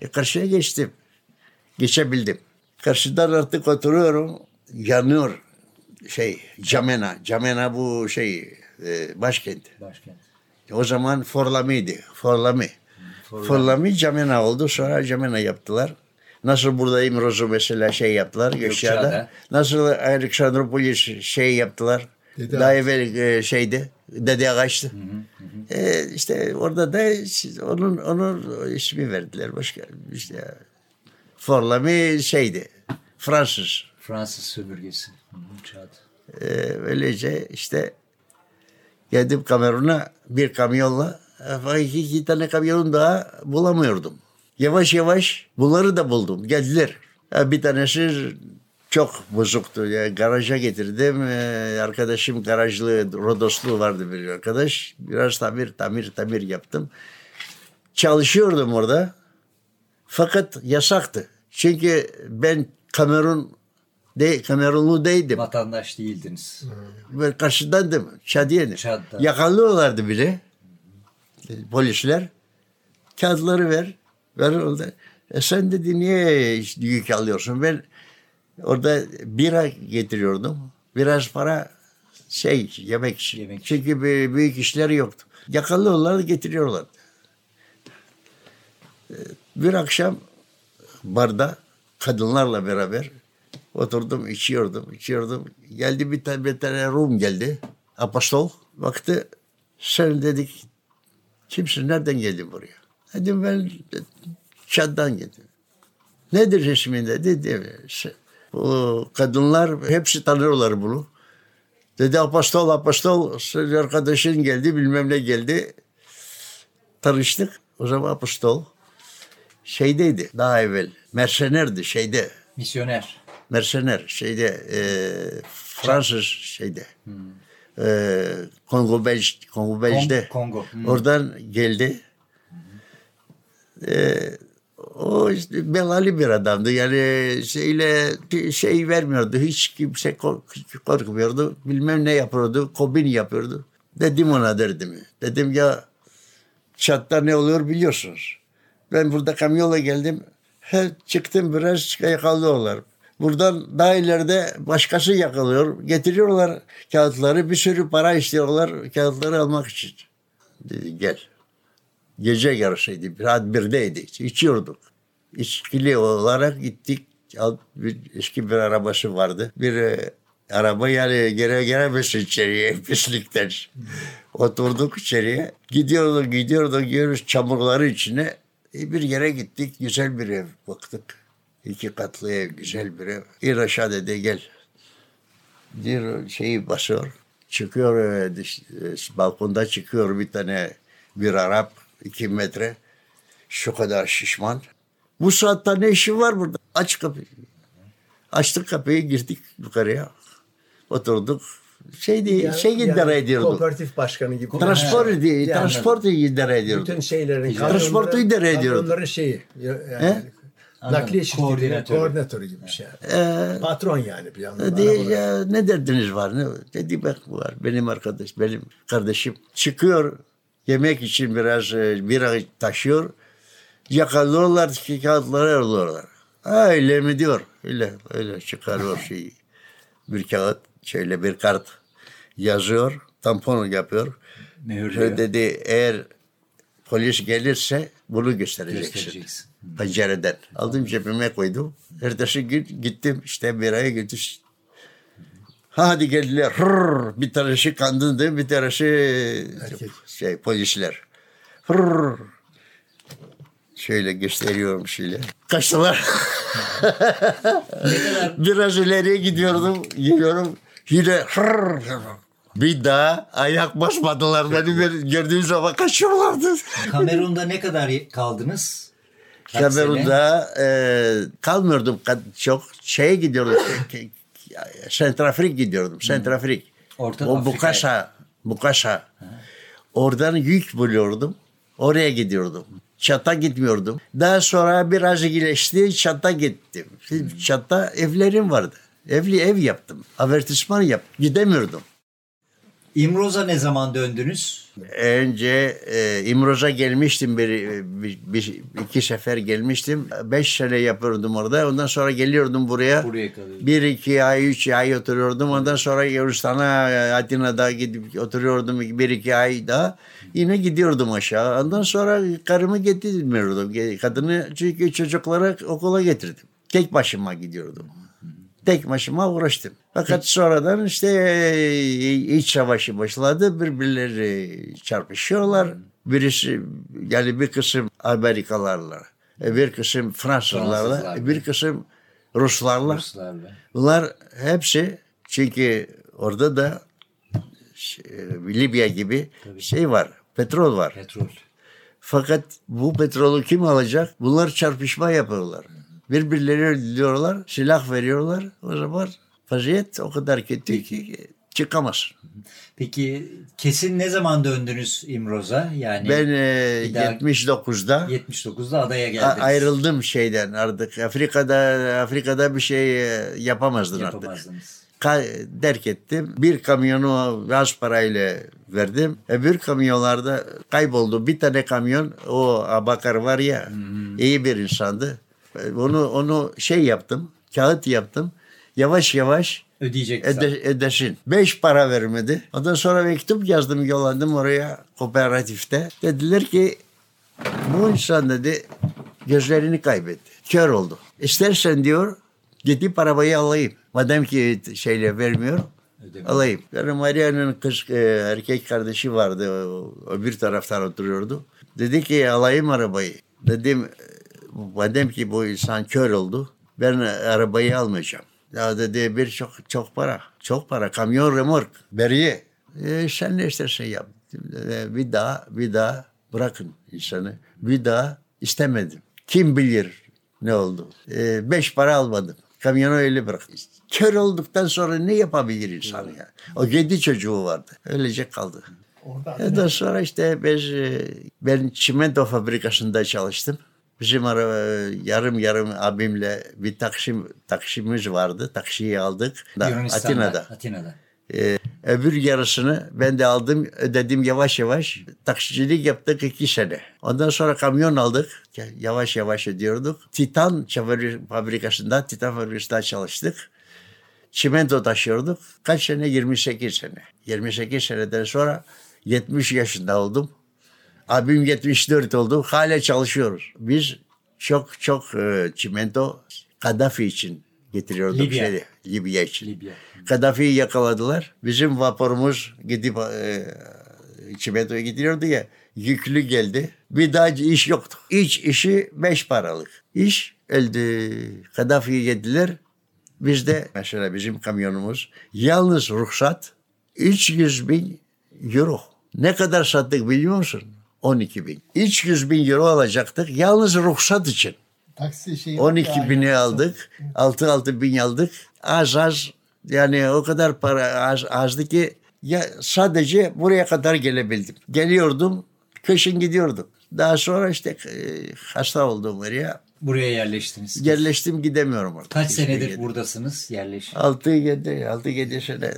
E, karşıya geçtim. Geçebildim. Karşıdan artık oturuyorum. Yanıyor şey Camena. Camena bu şey e, başkent. Başkent. O zaman Forlami'ydi. Forlami. Forlami Camena oldu. Sonra Camena yaptılar. Nasıl burada İmroz'u mesela şey yaptılar Gökçeada. Nasıl Aleksandropolis şey yaptılar. Dede Daha evvel e, şeydi. Dede Ağaç'tı. E, işte orada da onun onun ismi verdiler başka işte Forlami şeydi. Fransız. Fransız sömürgesi. Hı hı, Çad. Ee, öylece işte geldim Kamerun'a bir kamyonla e, iki, iki tane kamyonun daha bulamıyordum. Yavaş yavaş bunları da buldum. Geldiler. Bir tanesi çok bozuktu. Yani garaja getirdim. Ee, arkadaşım garajlı, Rodoslu vardı bir arkadaş. Biraz tamir, tamir, tamir yaptım. Çalışıyordum orada. Fakat yasaktı. Çünkü ben Kamerun de, Kamerunlu değildim. Vatandaş değildiniz. Ben karşıdandım. Çadiye'nin. Çad'da. Yakalıyorlardı bile. Polisler. Kağıtları ver. Ver orada. E sen dedi niye yük alıyorsun? Ben orada bira getiriyordum. Biraz para şey yemek için. Yemek. Çünkü büyük işleri yoktu. Yakalıyorlardı getiriyorlardı. E, Bir akşam barda kadınlarla beraber oturdum içiyordum içiyordum. Geldi bir tane, bir tane Rum geldi. Apostol. Baktı sen dedik kimsin nereden geldin buraya? Dedim ben Çad'dan geldim. Nedir ismin dedi. dedi. "Se- Bu kadınlar hepsi tanıyorlar bunu. Dedi apostol apostol arkadaşın geldi bilmem ne geldi. Tanıştık. O zaman apostol şeydeydi daha evvel. Mersenerdi şeyde. Misyoner. Mersener şeyde e, Fransız şeyde. E, Kongo Belj Kongo Belç'te. Kongo. Hmm. Oradan geldi. E, o işte belali bir adamdı. Yani şeyle şey vermiyordu. Hiç kimse kork- korkmuyordu. Bilmem ne yapıyordu. Kobin yapıyordu. Dedim ona derdim. Dedim ya çatta ne oluyor biliyorsunuz. Ben burada kamyonla geldim. He, çıktım biraz yakalıyorlar. Buradan daha ileride başkası yakalıyor. Getiriyorlar kağıtları. Bir sürü para istiyorlar kağıtları almak için. Dedi gel. Gece yarısıydı. Saat birdeydi. İçiyorduk. İçkili olarak gittik. Bir, eski bir arabası vardı. Bir e, Araba yani gere gelemezsin içeriye (laughs) pislikten. Oturduk içeriye. Gidiyorduk gidiyorduk gidiyoruz çamurları içine. E, bir yere gittik güzel bir ev baktık. İki katlı ev güzel bir ev. İn aşağı dedi gel. Bir şeyi basıyor. Çıkıyor e, e, balkonda çıkıyor bir tane bir Arap iki metre. Şu kadar şişman. Bu saatte ne işin var burada? Aç kapıyı. Açtık kapıyı girdik yukarıya. Oturduk. Şey değil, şey idare ediyorduk. Kooperatif başkanı gibi. Transport diye, Yani transport idare ediyorduk. Bütün şeylerin, Transportu idare ediyordu. kamyonların şeyi. Yani, He? nakliye şirketinin Koordinatörü. koordinatörü gibi bir şey. Ee, Patron yani bir yandan. Dedi Arabada. ya ne derdiniz var? Ne? Dedi bak var benim arkadaş, benim kardeşim çıkıyor yemek için biraz e, bira taşıyor. Yakalıyorlar ki kağıtları alıyorlar. Ha, öyle mi diyor? Öyle, öyle çıkarıyor (laughs) şeyi. Bir kağıt, şöyle bir kart yazıyor, tampon yapıyor. Mühürlüyor. Şöyle dedi eğer polis gelirse bunu göstereceksin. Göstereceksin. Pencereden. Aldım cebime koydum. Ertesi gün gittim işte biraya gittim. Hadi geldiler. Hırr, bir tanesi kandındı, bir tanesi Erkek. şey polisler. Hırr. Şöyle gösteriyorum şöyle. Kaçtılar. (laughs) Biraz ileriye gidiyordum, geliyorum. Yine hırr. Bir daha ayak basmadılar. Beni gördüğüm zaman kaçıyorlardı. Kamerun'da ne kadar kaldınız? Kamerun'da e, kalmıyordum çok. Şeye gidiyordum. (laughs) Sentrafrik gidiyordum. Sentrafrik. Orta o Afrika'ya. Bukasa. Bukasa. Oradan yük buluyordum. Oraya gidiyordum. Çat'a gitmiyordum. Daha sonra biraz iyileşti. Çat'a gittim. Şimdi Çat'ta evlerim vardı. Evli ev yaptım. Avertisman yaptım. Gidemiyordum. İmroz'a ne zaman döndünüz? Önce e, İmroz'a gelmiştim bir, bir, bir- iki sefer gelmiştim. Beş sene yapıyordum orada. Ondan sonra geliyordum buraya. Buraya. Bir iki ay, üç ay oturuyordum. Ondan sonra Yunanistan'a, Atina'da gidip oturuyordum bir iki ay daha. Yine gidiyordum aşağı. Ondan sonra karımı getirmiyordum. Kadını çünkü çocuklara okula getirdim. Tek başıma gidiyordum. Tek başıma uğraştım. Fakat sonradan işte e, iç savaşı başladı. Birbirleri çarpışıyorlar. Birisi yani bir kısım Amerikalılarla, e, bir kısım Fransızlarla, Fransızlarla. bir kısım Ruslarla. Ruslarla. Bunlar hepsi çünkü orada da şey, Libya gibi şey var. Petrol var. Petrol. Fakat bu petrolü kim alacak? Bunlar çarpışma yapıyorlar. Birbirleri öldürüyorlar, silah veriyorlar. O zaman vaziyet o kadar kötü ki çıkamaz. Peki kesin ne zaman döndünüz İmroz'a? Yani Ben e, bir daha- 79'da 79'da adaya geldiniz. ayrıldım şeyden artık. Afrika'da Afrika'da bir şey e, yapamazdın artık. Yapamazdınız. Ka- derk ettim. Bir kamyonu az parayla verdim. Öbür kamyonlarda kayboldu. Bir tane kamyon o Abakar var ya iyi bir insandı. Onu onu şey yaptım. Kağıt yaptım. Yavaş yavaş Ödeyecek ede, edesin. Beş para vermedi. Ondan sonra mektup yazdım yolladım oraya kooperatifte. Dediler ki bu insan dedi gözlerini kaybetti. Kör oldu. İstersen diyor gidip arabayı alayım. Madem ki şeyle vermiyor alayım. Yani Maria'nın kız e, erkek kardeşi vardı. O, bir taraftan oturuyordu. Dedi ki alayım arabayı. Dedim e, madem ki bu insan kör oldu ben arabayı almayacağım. Ya dedi bir çok çok para. Çok para. Kamyon remork. Beriye. E, sen ne istersen yap. E, bir daha bir daha bırakın insanı. Bir daha istemedim. Kim bilir ne oldu. E, beş para almadım. Kamyonu öyle bıraktım. Kör olduktan sonra ne yapabilir insan ya? O yedi çocuğu vardı. Öylece kaldı. Ondan sonra işte biz, e, ben çimento fabrikasında çalıştım. Bizim ara, yarım yarım abimle bir taksim taksimiz vardı. Taksiyi aldık. Da. Atina'da. Atina'da. Ee, öbür yarısını ben de aldım ödedim yavaş yavaş. Taksicilik yaptık iki sene. Ondan sonra kamyon aldık. Yavaş yavaş ödüyorduk. Titan fabrikasında, Titan fabrikasında çalıştık. Çimento taşıyorduk. Kaç sene? 28 sene. 28 seneden sonra 70 yaşında oldum. Abim 74 oldu. Hala çalışıyoruz. Biz çok çok e, çimento Kaddafi için getiriyorduk Libya. şeyde, Libya için. Libya. Kaddafi'yi yakaladılar. Bizim vapurumuz gidip e, çimentoya gidiyordu ya yüklü geldi. Bir daha iş yoktu. İç işi beş paralık. İş öldü. Kaddafi'yi yediler. Biz de mesela bizim kamyonumuz yalnız ruhsat 300 bin euro. Ne kadar sattık biliyor musun? 12 bin. 300 bin euro alacaktık yalnız ruhsat için. Taksi şeyi 12 bini aldık. 6-6 bin aldık. Az az yani o kadar para az, azdı ki ya sadece buraya kadar gelebildim. Geliyordum, kışın gidiyordum. Daha sonra işte e, hasta oldum oraya. Buraya yerleştiniz. Yerleştim gidemiyorum artık. Kaç senedir yere. buradasınız yerleş? 6 7 6 7 sene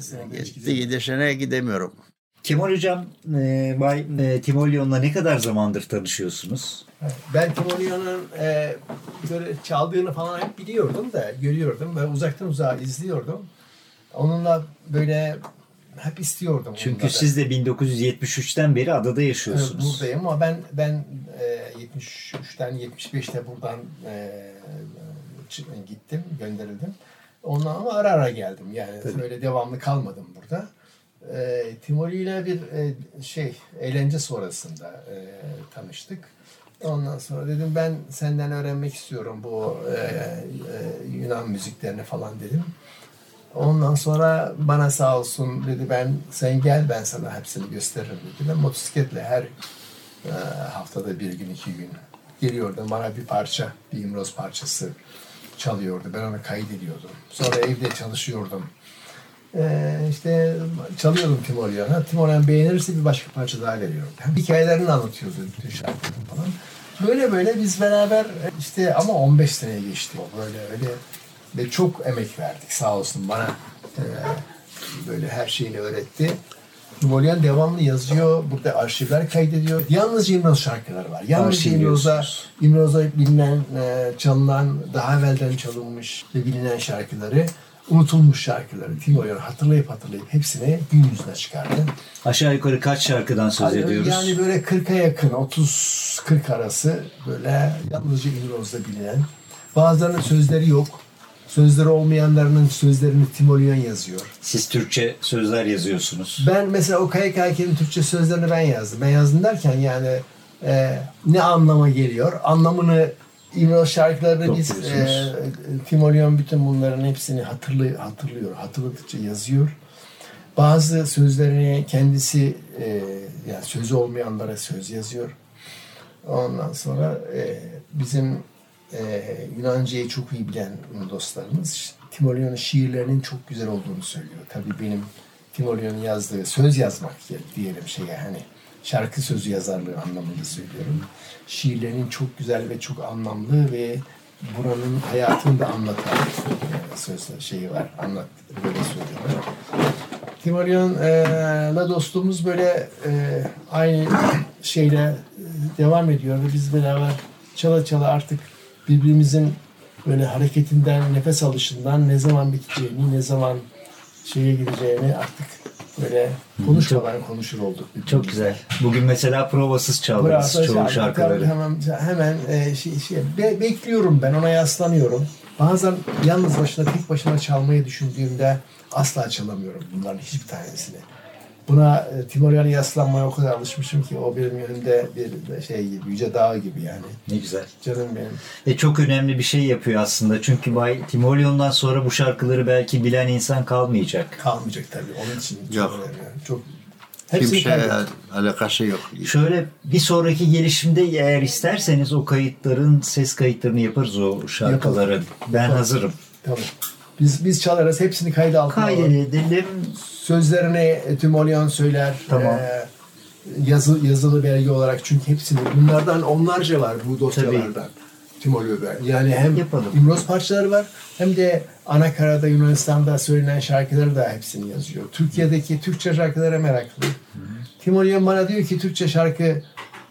7 7 sene gidemiyorum. Kemal Hocam, e, Bay e, Timolyon'la ne kadar zamandır tanışıyorsunuz? Ben Timonia'nın e, böyle çaldığını falan hep biliyordum da görüyordum ve uzaktan uzağa izliyordum. Onunla böyle hep istiyordum. Çünkü siz de 1973'ten beri adada Evet, yaşıyorsunuz. buradayım ama ben ben e, 73'ten 75'te buradan e, gittim, gönderildim. Ondan ama ara ara geldim. Yani böyle devamlı kalmadım burada. E, Timoli ile bir e, şey eğlence sonrasında e, tanıştık. Ondan sonra dedim ben senden öğrenmek istiyorum bu e, e, Yunan müziklerini falan dedim. Ondan sonra bana sağ olsun dedi ben sen gel ben sana hepsini gösteririm dedi. Ben motosikletle her e, haftada bir gün iki gün geliyordum. Bana bir parça, bir İmroz parçası çalıyordu. Ben onu kaydediyordum. Sonra evde çalışıyordum. E, işte çalıyordum Timoryan'a. Timoryan beğenirse bir başka parça daha veriyordu. Hem hikayelerini anlatıyordu bütün şarkıların falan. Böyle böyle biz beraber işte ama 15 sene geçti. Böyle öyle ve çok emek verdik sağ olsun bana e, böyle her şeyini öğretti. Nuvolyan devamlı yazıyor. Burada arşivler kaydediyor. Yalnız İmroz şarkıları var. Yalnız İmroz'a. İmroz'a bilinen, e, çalınan, daha evvelden çalınmış ve bilinen şarkıları, unutulmuş şarkıları Timuryan hatırlayıp hatırlayıp hepsini gün yüzüne çıkardı. Aşağı yukarı kaç şarkıdan söz ediyoruz? Yani böyle 40'a yakın, 30-40 arası böyle yalnızca İmroz'da bilinen. Bazılarının sözleri yok. Sözleri olmayanlarının sözlerini Timolyan yazıyor. Siz Türkçe sözler yazıyorsunuz. Ben mesela o KYK'nin Türkçe sözlerini ben yazdım. Ben yazdım derken yani e, ne anlama geliyor? Anlamını İmroz şarkılarını biz e. Timolyan bütün bunların hepsini hatırlıyor, hatırlıyor. Hatırladıkça yazıyor. Bazı sözlerini kendisi e, yani sözü olmayanlara söz yazıyor. Ondan sonra e, bizim e, Yunancayı çok iyi bilen dostlarımız Timolyon'un şiirlerinin çok güzel olduğunu söylüyor. Tabii benim Timolyon'un yazdığı söz yazmak diyelim şeye hani şarkı sözü yazarlığı anlamında söylüyorum. Şiirlerinin çok güzel ve çok anlamlı ve buranın hayatını da anlatan e, sözler şeyi var. Anlat böyle söylüyorlar. Timolyon'la dostluğumuz böyle e, aynı şeyle e, devam ediyor ve biz beraber çala çala artık birbirimizin böyle hareketinden, nefes alışından ne zaman biteceğini, ne zaman şeye gideceğini artık böyle konuşmadan konuşur olduk. Çok güzel. Bugün mesela provasız çaldınız Bravo, çoğu şarkı- şarkıları. Hemen, hemen e, şey, şey, be- bekliyorum ben ona yaslanıyorum. Bazen yalnız başına tek başına çalmayı düşündüğümde asla çalamıyorum bunların hiçbir tanesini. Buna e, Timuryan'a yaslanmaya o kadar alışmışım ki o benim önümde bir şey gibi, yüce dağ gibi yani. Ne güzel. Canım benim. E çok önemli bir şey yapıyor aslında. Çünkü Bay Timolyon'dan sonra bu şarkıları belki bilen insan kalmayacak. Kalmayacak tabii. Onun için çok Yok. önemli. Çok hepsini Kimse kaybettim. alakası yok. Şöyle bir sonraki gelişimde eğer isterseniz o kayıtların ses kayıtlarını yaparız o şarkıların. Ben hazırım. Tamam. Biz biz çalarız. Hepsini kayda altına. Kaydedelim. Sözlerini Tümolyan söyler. Tamam. Ee, yazı, yazılı belge olarak çünkü hepsini bunlardan onlarca var bu dosyalardan. Timolya'da. Yani hem Yapalım. İmroz parçaları var hem de Anakara'da Yunanistan'da söylenen şarkıları da hepsini yazıyor. Türkiye'deki Türkçe şarkılara meraklı. Timolyan bana diyor ki Türkçe şarkı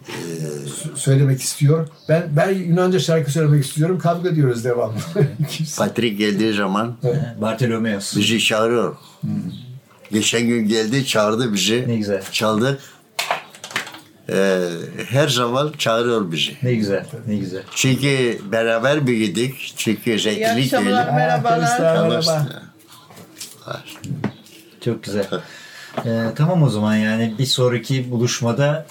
e, s- söylemek istiyor. Ben ben Yunanca şarkı söylemek istiyorum. Kavga diyoruz devamlı. (laughs) Patrick geldiği zaman Bartolomeos. bizi çağırıyor. Geçen gün geldi çağırdı bizi. Ne güzel. Çaldık. e, her zaman çağırıyor bizi. Ne güzel, ne güzel. Çünkü beraber büyüdük. Çünkü akşamlar, köyü. merhabalar. Merhaba. Çok güzel. Ee, tamam o zaman yani bir sonraki buluşmada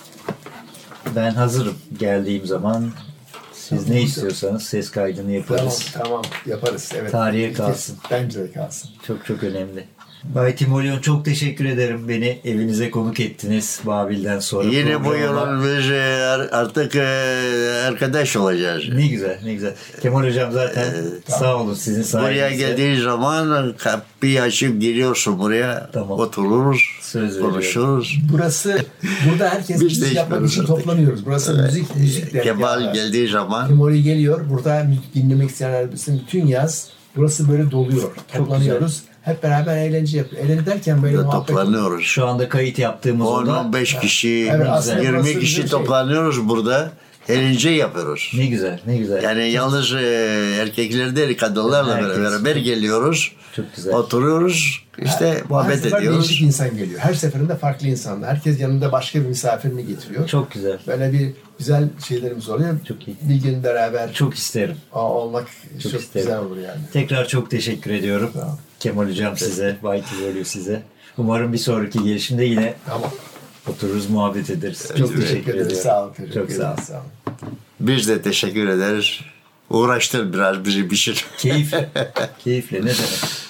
ben hazırım geldiğim zaman. Siz ne istiyorsanız ses kaydını Tamam, yaparız. tamam yaparız. Evet. Tarihe kalsın. Bence de kalsın. Çok çok önemli. Bay Timolyon çok teşekkür ederim. Beni evinize konuk ettiniz Babil'den sonra. Yine bu yılın biz e, artık e, arkadaş olacağız. Ne güzel, ne güzel. Kemal Hocam zaten sağ olun sizin sayenizde. Buraya geldiğin zaman kapıyı açıp giriyorsun buraya. Tamam. Otururuz, Söz veriyorum. konuşuruz. Burası, burada herkes (laughs) Biz müzik yapmak için artık. toplanıyoruz. Burası müzik, müzik dergahı. Kemal geldiği zaman Timori geliyor. Burada dinlemek isteyenler bizim bütün yaz burası böyle doluyor. Toplanıyoruz. Hep beraber eğlence yapıyoruz. Eğlence derken böyle muhabbet toplanıyoruz. Şu anda kayıt yaptığımız oda 10-15 kişi, Evet, aslında 20 burası kişi şey. toplanıyoruz burada. Eğlence yapıyoruz. ne güzel, ne güzel. Yani yalnız e, erkekler değil kadınlarla Herkes. beraber, beraber geliyoruz. Çok güzel. Oturuyoruz. işte Her muhabbet sefer ediyoruz. değişik insan geliyor. Her seferinde farklı insanlar. Herkes yanında başka bir misafirini getiriyor. Çok güzel. Böyle bir güzel şeylerimiz oluyor. Çok iyi. Bir gün beraber Çok isterim. olmak çok, Çok isterim. güzel olur yani. Tekrar çok teşekkür ediyorum. Ol. Kemal Hocam size, Bay Tivolio size. Umarım bir sonraki gelişimde yine Tamam. otururuz, muhabbet ederiz. Çok teşekkür ederim. Sağ ol. teşekkür Çok sağ ol. ederim, Sağ ol. Biz de teşekkür ederiz. Uğraştır biraz bizi bir şey. Keyif, (laughs) keyifle ne demek.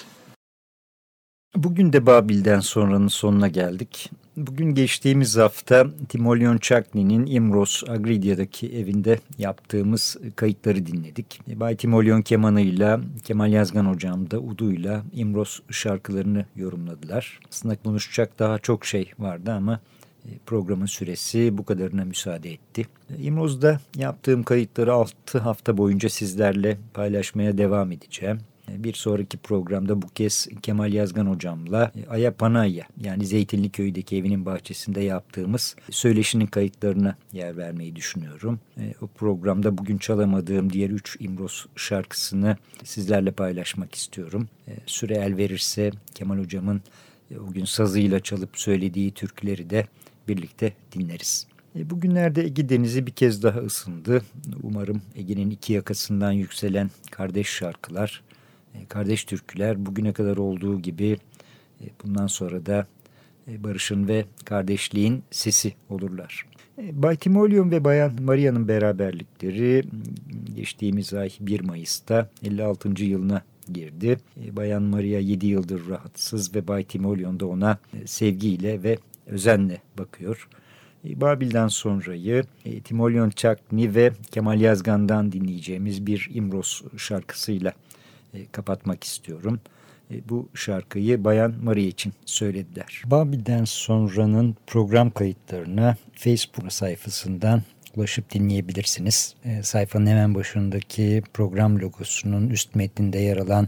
Bugün de Babil'den sonranın sonuna geldik. Bugün geçtiğimiz hafta Timolyon Çakni'nin İmros Agridya'daki evinde yaptığımız kayıtları dinledik. Bay Timolyon kemanıyla, Kemal Yazgan hocam da uduyla İmros şarkılarını yorumladılar. Aslında konuşacak daha çok şey vardı ama e, programın süresi bu kadarına müsaade etti. İmroz'da yaptığım kayıtları 6 hafta boyunca sizlerle paylaşmaya devam edeceğim. Bir sonraki programda bu kez Kemal Yazgan hocamla Aya Panaya yani Zeytinli Köy'deki evinin bahçesinde yaptığımız söyleşinin kayıtlarına yer vermeyi düşünüyorum. E, O programda bugün çalamadığım diğer üç İmroz şarkısını sizlerle paylaşmak istiyorum. E, Süre el verirse Kemal hocamın e, o gün sazıyla çalıp söylediği türküleri de birlikte dinleriz. E, Bugünlerde Ege Denizi bir kez daha ısındı. Umarım Ege'nin iki yakasından yükselen kardeş şarkılar, e, kardeş türküler bugüne kadar olduğu gibi e, bundan sonra da e, barışın ve kardeşliğin sesi olurlar. E, Bay Timolyon ve Bayan Maria'nın beraberlikleri geçtiğimiz ay 1 Mayıs'ta 56. yılına girdi. E, Bayan Maria 7 yıldır rahatsız ve Bay Timolyon da ona e, sevgiyle ve özenle bakıyor. E, Babil'den sonrayı e, Timolyon Çakni ve Kemal Yazgan'dan dinleyeceğimiz bir İmros şarkısıyla e, kapatmak istiyorum. E, Bu şarkıyı Bayan Maria için söylediler. Babil'den sonranın program kayıtlarına Facebook sayfasından ulaşıp dinleyebilirsiniz. E, sayfanın hemen başındaki program logosunun üst metninde yer alan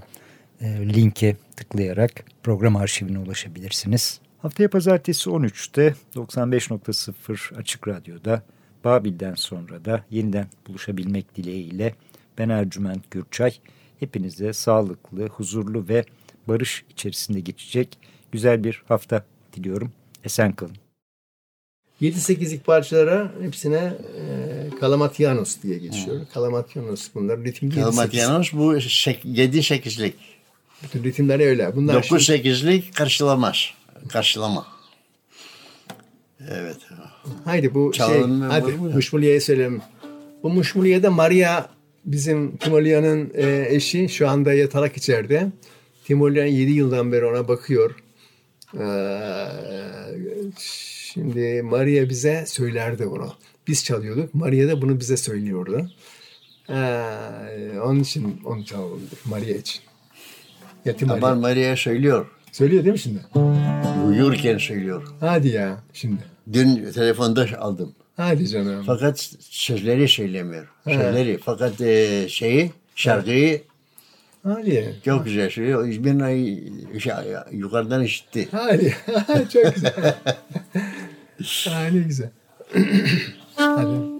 e, linke tıklayarak program arşivine ulaşabilirsiniz. Haftaya pazartesi 13'te 95.0 Açık Radyo'da Babil'den sonra da yeniden buluşabilmek dileğiyle ben Ercüment Gürçay. Hepinize sağlıklı, huzurlu ve barış içerisinde geçecek güzel bir hafta diliyorum. Esen kalın. 7-8'lik parçalara hepsine e, Kalamatyanos diye geçiyor. Kalamatyanos bunlar ritim 7-8. Kalmatyanos bu 7-8'lik. Bütün ritimleri öyle. Bunlar şimdi- 9-8'lik karşılamaz. Karşılama. Evet. Haydi bu Çalalım şey hadi Buyurun. Muşmuliye'ye söyleyelim. Bu Muşmuliye'de Maria bizim Timolya'nın e, eşi şu anda yatalak içeride. Timolyan 7 yıldan beri ona bakıyor. Ee, şimdi Maria bize söylerdi bunu. Biz çalıyorduk. Maria da bunu bize söylüyordu. Ee, onun için onu çalalım. Maria için. Yatim Maria. Aman Maria söylüyor. Söylüyor değil mi şimdi? Uyurken söylüyor. Hadi ya şimdi. Dün telefonda aldım. Hadi canım. Fakat sözleri söylemiyor. Sözleri. Fakat e, şeyi, şarkıyı Hadi. çok güzel söylüyor. İzmir'in şey, yukarıdan işitti. Hadi. (laughs) Çok güzel. ha, ne güzel. Hadi.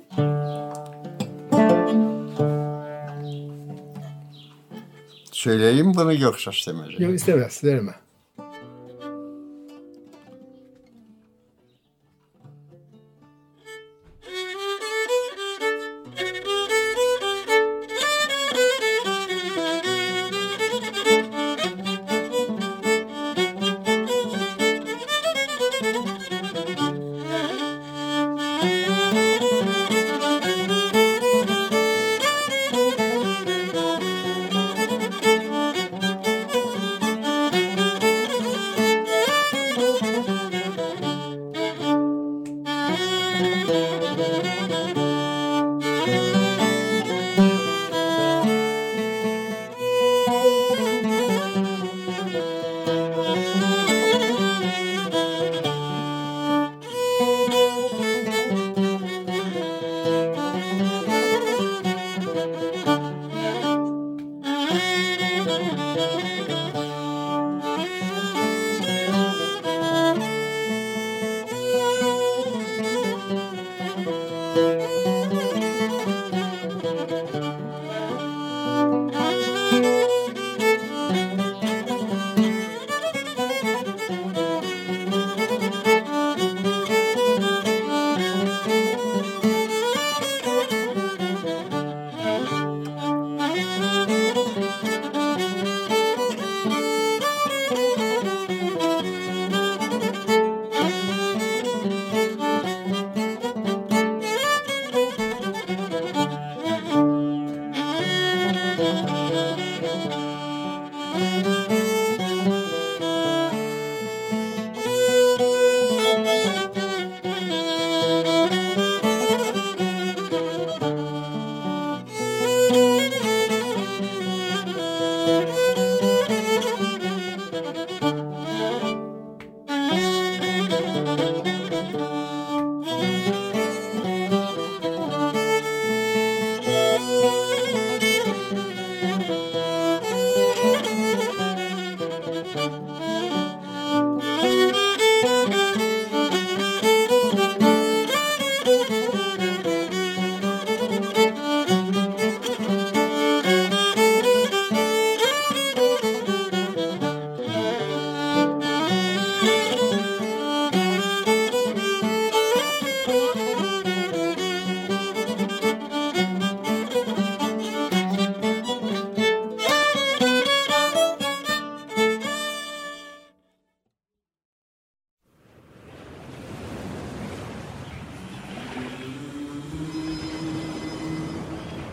Söyleyeyim bunu yoksa istemez. Yok istemez. Verme.